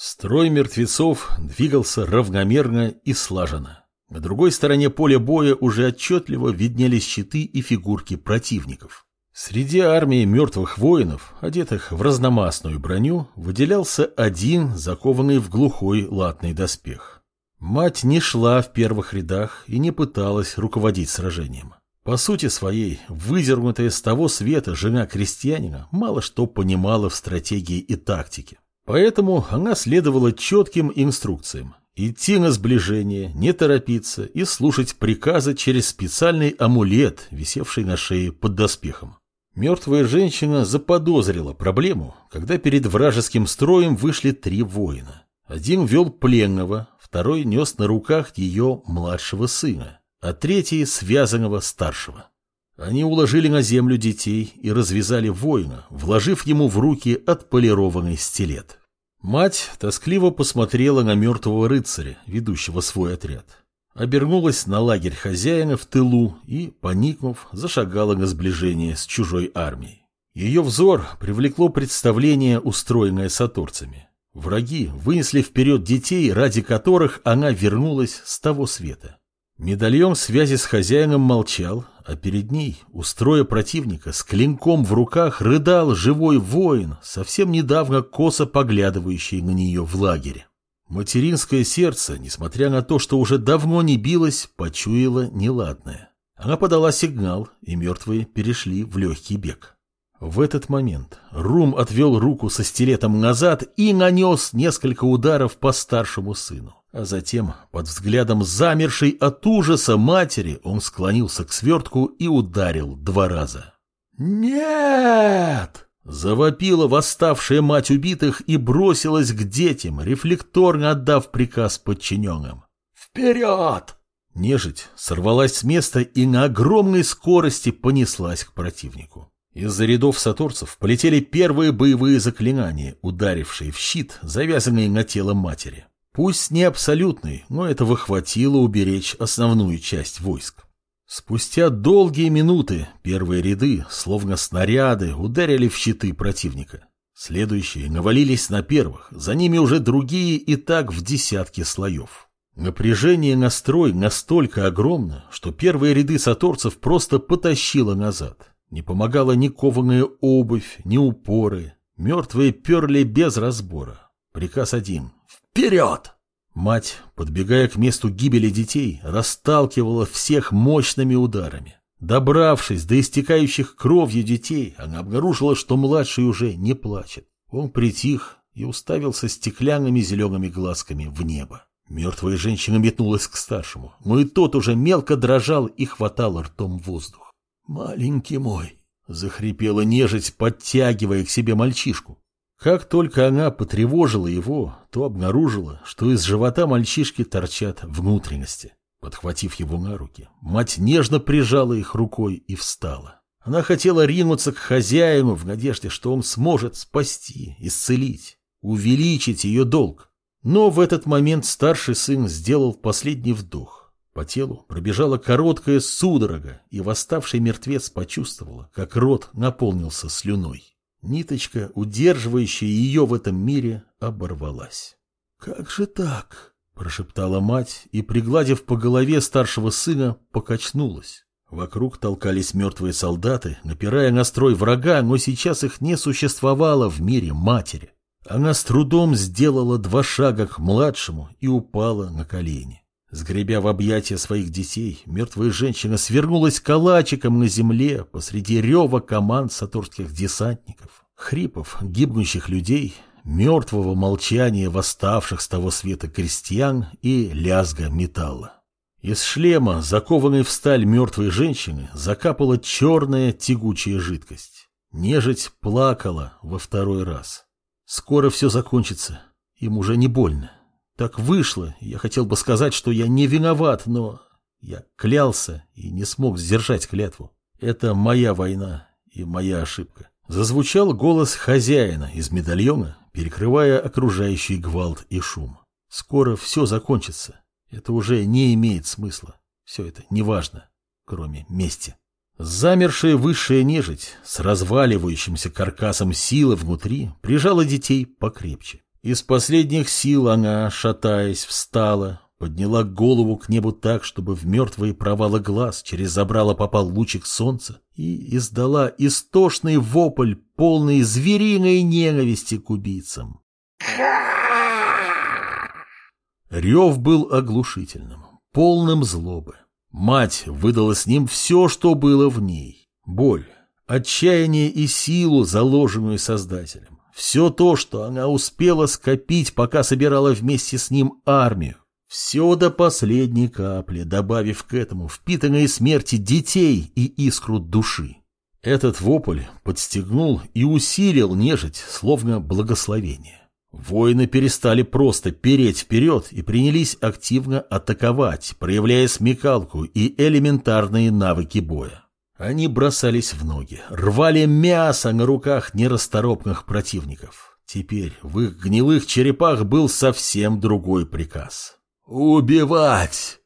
Строй мертвецов двигался равномерно и слаженно. На другой стороне поля боя уже отчетливо виднелись щиты и фигурки противников. Среди армии мертвых воинов, одетых в разномастную броню, выделялся один, закованный в глухой латный доспех. Мать не шла в первых рядах и не пыталась руководить сражением. По сути своей, выдернутая с того света жена крестьянина мало что понимала в стратегии и тактике. Поэтому она следовала четким инструкциям. Идти на сближение, не торопиться и слушать приказы через специальный амулет, висевший на шее под доспехом. Мертвая женщина заподозрила проблему, когда перед вражеским строем вышли три воина. Один вел пленного, второй нес на руках ее младшего сына, а третий – связанного старшего. Они уложили на землю детей и развязали воина, вложив ему в руки отполированный стилет. Мать тоскливо посмотрела на мертвого рыцаря, ведущего свой отряд. Обернулась на лагерь хозяина в тылу и, поникнув, зашагала на сближение с чужой армией. Ее взор привлекло представление, устроенное сатурцами. Враги вынесли вперед детей, ради которых она вернулась с того света. Медальон связи с хозяином молчал, а перед ней, устроя противника, с клинком в руках рыдал живой воин, совсем недавно косо поглядывающий на нее в лагере. Материнское сердце, несмотря на то, что уже давно не билось, почуяло неладное. Она подала сигнал, и мертвые перешли в легкий бег. В этот момент Рум отвел руку со стилетом назад и нанес несколько ударов по старшему сыну. А затем, под взглядом замершей от ужаса матери, он склонился к свертку и ударил два раза. «Нет!» Завопила восставшая мать убитых и бросилась к детям, рефлекторно отдав приказ подчиненным. «Вперед!» Нежить сорвалась с места и на огромной скорости понеслась к противнику. Из-за рядов саторцев полетели первые боевые заклинания, ударившие в щит, завязанный на тело матери. Пусть не абсолютный, но этого хватило уберечь основную часть войск. Спустя долгие минуты первые ряды, словно снаряды, ударили в щиты противника. Следующие навалились на первых, за ними уже другие и так в десятки слоев. Напряжение настрой настолько огромно, что первые ряды саторцев просто потащило назад. Не помогала ни кованая обувь, ни упоры. Мертвые перли без разбора. Приказ один Вперед! Мать, подбегая к месту гибели детей, расталкивала всех мощными ударами. Добравшись до истекающих кровью детей, она обнаружила, что младший уже не плачет. Он притих и уставился стеклянными зелеными глазками в небо. Мертвая женщина метнулась к старшему, но и тот уже мелко дрожал и хватал ртом воздух. «Маленький мой!» — захрипела нежить, подтягивая к себе мальчишку. Как только она потревожила его, то обнаружила, что из живота мальчишки торчат внутренности. Подхватив его на руки, мать нежно прижала их рукой и встала. Она хотела ринуться к хозяину в надежде, что он сможет спасти, исцелить, увеличить ее долг. Но в этот момент старший сын сделал последний вдох. По телу пробежала короткая судорога, и восставший мертвец почувствовала, как рот наполнился слюной. Ниточка, удерживающая ее в этом мире, оборвалась. «Как же так?» – прошептала мать и, пригладив по голове старшего сына, покачнулась. Вокруг толкались мертвые солдаты, напирая на строй врага, но сейчас их не существовало в мире матери. Она с трудом сделала два шага к младшему и упала на колени. Сгребя в объятия своих детей, мертвая женщина свернулась калачиком на земле посреди рева команд сатурских десантников, хрипов гибнущих людей, мертвого молчания восставших с того света крестьян и лязга металла. Из шлема, закованной в сталь мертвой женщины, закапала черная тягучая жидкость. Нежить плакала во второй раз. Скоро все закончится, им уже не больно. Так вышло. Я хотел бы сказать, что я не виноват, но я клялся и не смог сдержать клятву. Это моя война и моя ошибка. Зазвучал голос хозяина из медальона, перекрывая окружающий гвалт и шум. Скоро все закончится. Это уже не имеет смысла. Все это неважно, кроме мести. Замершая высшая нежить с разваливающимся каркасом силы внутри прижала детей покрепче. Из последних сил она, шатаясь, встала, подняла голову к небу так, чтобы в мертвые провалы глаз через забрало попал лучик солнца и издала истошный вопль, полный звериной ненависти к убийцам. Рев был оглушительным, полным злобы. Мать выдала с ним все, что было в ней. Боль, отчаяние и силу, заложенную Создателем. Все то, что она успела скопить, пока собирала вместе с ним армию. Все до последней капли, добавив к этому впитанные смерти детей и искру души. Этот вопль подстегнул и усилил нежить, словно благословение. Воины перестали просто переть вперед и принялись активно атаковать, проявляя смекалку и элементарные навыки боя. Они бросались в ноги, рвали мясо на руках нерасторопных противников. Теперь в их гнилых черепах был совсем другой приказ. «Убивать!»